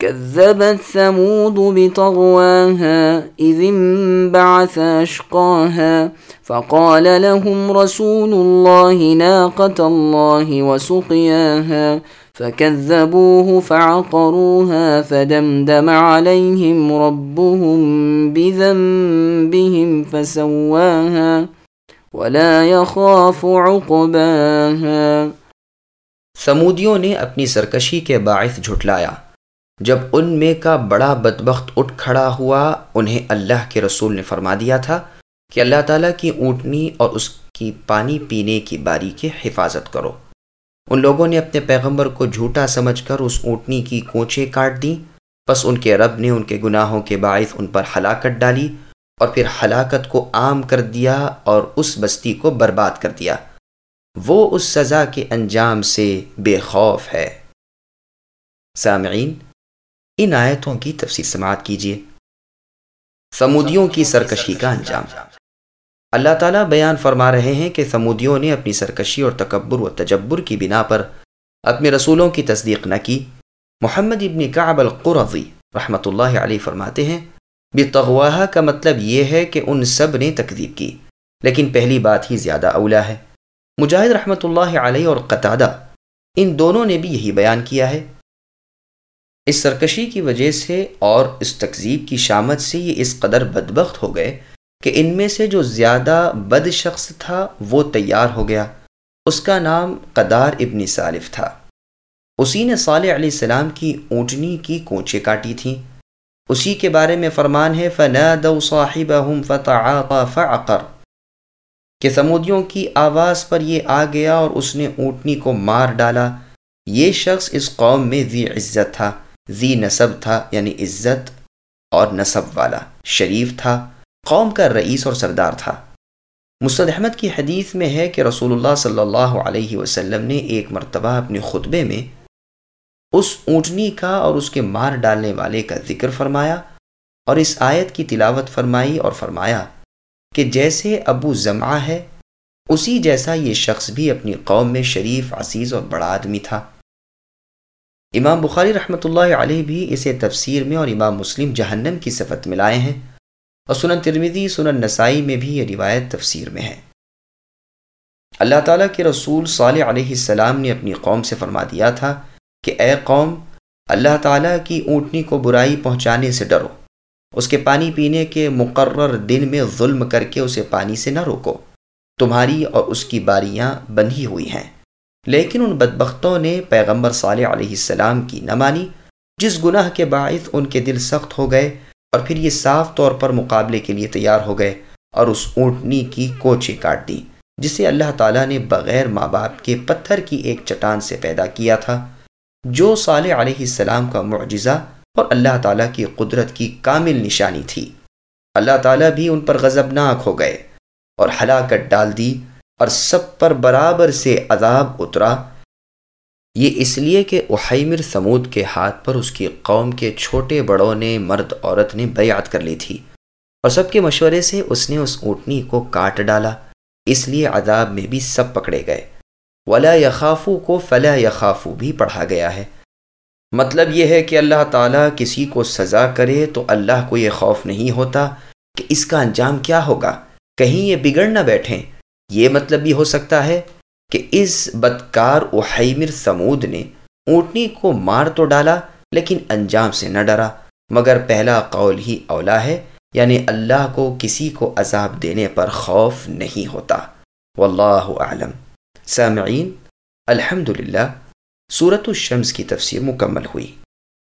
كذبت ثمود بطغواها إذ انبعث أشقاها فقال لهم رسول الله ناقة الله وسقياها فكذبوه فعقروها فدمدم عليهم ربهم بذنبهم فسواها ولا يخاف عقباها سمودیوں نے اپنی سرکشی کے باعث جھٹلایا۔ جب ان میں کا بڑا بدبخت اٹھ کھڑا ہوا، انہیں اللہ کے رسول نے فرما دیا تھا کہ اللہ تعالیٰ کی اونٹنی اور اس کی پانی پینے کی باری کی حفاظت کرو۔ ان لوگوں نے اپنے پیغمبر کو جھوٹا سمجھ کر اس اونٹنی کی کوچیں کاٹ دیں۔ بس ان کے رب نے ان کے گناہوں کے باعث ان پر ہلاکت ڈالی اور پھر ہلاکت کو عام کر دیا اور اس بستی کو برباد کر دیا۔ وہ اس سزا کے انجام سے بے خوف ہے۔ سامعین ان آیتوں کی تفصیل سماعت کیجیے۔ سمودیوں کی سرکشی کا انجام۔ اللہ تعالیٰ بیان فرما رہے ہیں کہ سمودیوں نے اپنی سرکشی اور تکبر و تجبر کی بنا پر اپنے رسولوں کی تصدیق نہ کی۔ محمد ابن کعب القرضی رحمۃ اللہ علیہ فرماتے ہیں بتغواہ کا مطلب یہ ہے کہ ان سب نے تکذیب کی، لیکن پہلی بات ہی زیادہ اولا ہے۔ مجاہد رحمۃ اللہ علیہ اور قطادہ، ان دونوں نے بھی یہی بیان کیا ہے۔ اس سرکشی کی وجہ سے اور اس تکذیب کی شامت سے یہ اس قدر بدبخت ہو گئے کہ ان میں سے جو زیادہ بد شخص تھا وہ تیار ہو گیا۔ اس کا نام قدار ابن صالف تھا۔ اسی نے صالح علیہ السلام کی اونٹنی کی کونچے کاٹی تھیں۔ اسی کے بارے میں فرمان ہے صاحب فعقر۔ کہ سمودیوں کی آواز پر یہ آ گیا اور اس نے اونٹنی کو مار ڈالا۔ یہ شخص اس قوم میں ذی عزت تھا۔ ذی نصب تھا یعنی عزت اور نصب والا۔ شریف تھا، قوم کا رئیس اور سردار تھا۔ مستد احمد کی حدیث میں ہے کہ رسول اللہ صلی اللہ علیہ وسلم نے ایک مرتبہ اپنے خطبے میں اس اونٹنی کا اور اس کے مار ڈالنے والے کا ذکر فرمایا اور اس آیت کی تلاوت فرمائی اور فرمایا کہ جیسے ابو زمعہ ہے، اسی جیسا یہ شخص بھی اپنی قوم میں شریف، عزیز اور بڑا آدمی تھا۔ امام بخاری رحمۃ اللہ علیہ بھی اسے تفسیر میں اور امام مسلم جہنم کی صفت ملائے ہیں۔ اور سنن ترمیدی سنن نسائی میں بھی یہ روایت تفسیر میں ہے۔ اللہ تعالیٰ کے رسول صالح علیہ السلام نے اپنی قوم سے فرما دیا تھا کہ اے قوم، اللہ تعالیٰ کی اونٹنی کو برائی پہنچانے سے ڈرو۔ اس کے پانی پینے کے مقرر دن میں ظلم کر کے اسے پانی سے نہ روکو۔ تمہاری اور اس کی باریاں بندھی ہوئی ہیں۔ لیکن ان بدبختوں نے پیغمبر صالح علیہ السلام کی نہ مانی، جس گناہ کے باعث ان کے دل سخت ہو گئے اور پھر یہ صاف طور پر مقابلے کے لیے تیار ہو گئے اور اس اونٹنی کی کوچے کاٹ دی، جسے اللہ تعالیٰ نے بغیر ماں باپ کے پتھر کی ایک چٹان سے پیدا کیا تھا۔ جو صالح علیہ السلام کا معجزہ اور اللہ تعالیٰ کی قدرت کی کامل نشانی تھی۔ اللہ تعالیٰ بھی ان پر غضبناک ہو گئے اور ہلاکت ڈال دی اور سب پر برابر سے عذاب اترا۔ یہ اس لیے کہ احیمر سمود کے ہاتھ پر اس کی قوم کے چھوٹے بڑوں نے مرد عورت نے بیعت کر لی تھی اور سب کے مشورے سے اس نے اس اونٹنی کو کاٹ ڈالا۔ اس لیے عذاب میں بھی سب پکڑے گئے۔ ولا یخافو کو فلا یخافو بھی پڑھا گیا ہے۔ مطلب یہ ہے کہ اللہ تعالیٰ کسی کو سزا کرے تو اللہ کو یہ خوف نہیں ہوتا کہ اس کا انجام کیا ہوگا۔ کہیں یہ بگڑ نہ بیٹھیں۔ یہ مطلب بھی ہو سکتا ہے کہ اس بدکار احیمر سمود نے اونٹنی کو مار تو ڈالا، لیکن انجام سے نہ ڈرا۔ مگر پہلا قول ہی اولا ہے یعنی اللہ کو کسی کو عذاب دینے پر خوف نہیں ہوتا۔ واللہ اعلم۔ سامعین الحمد للہ صورت الشمس کی تفسیر مکمل ہوئی۔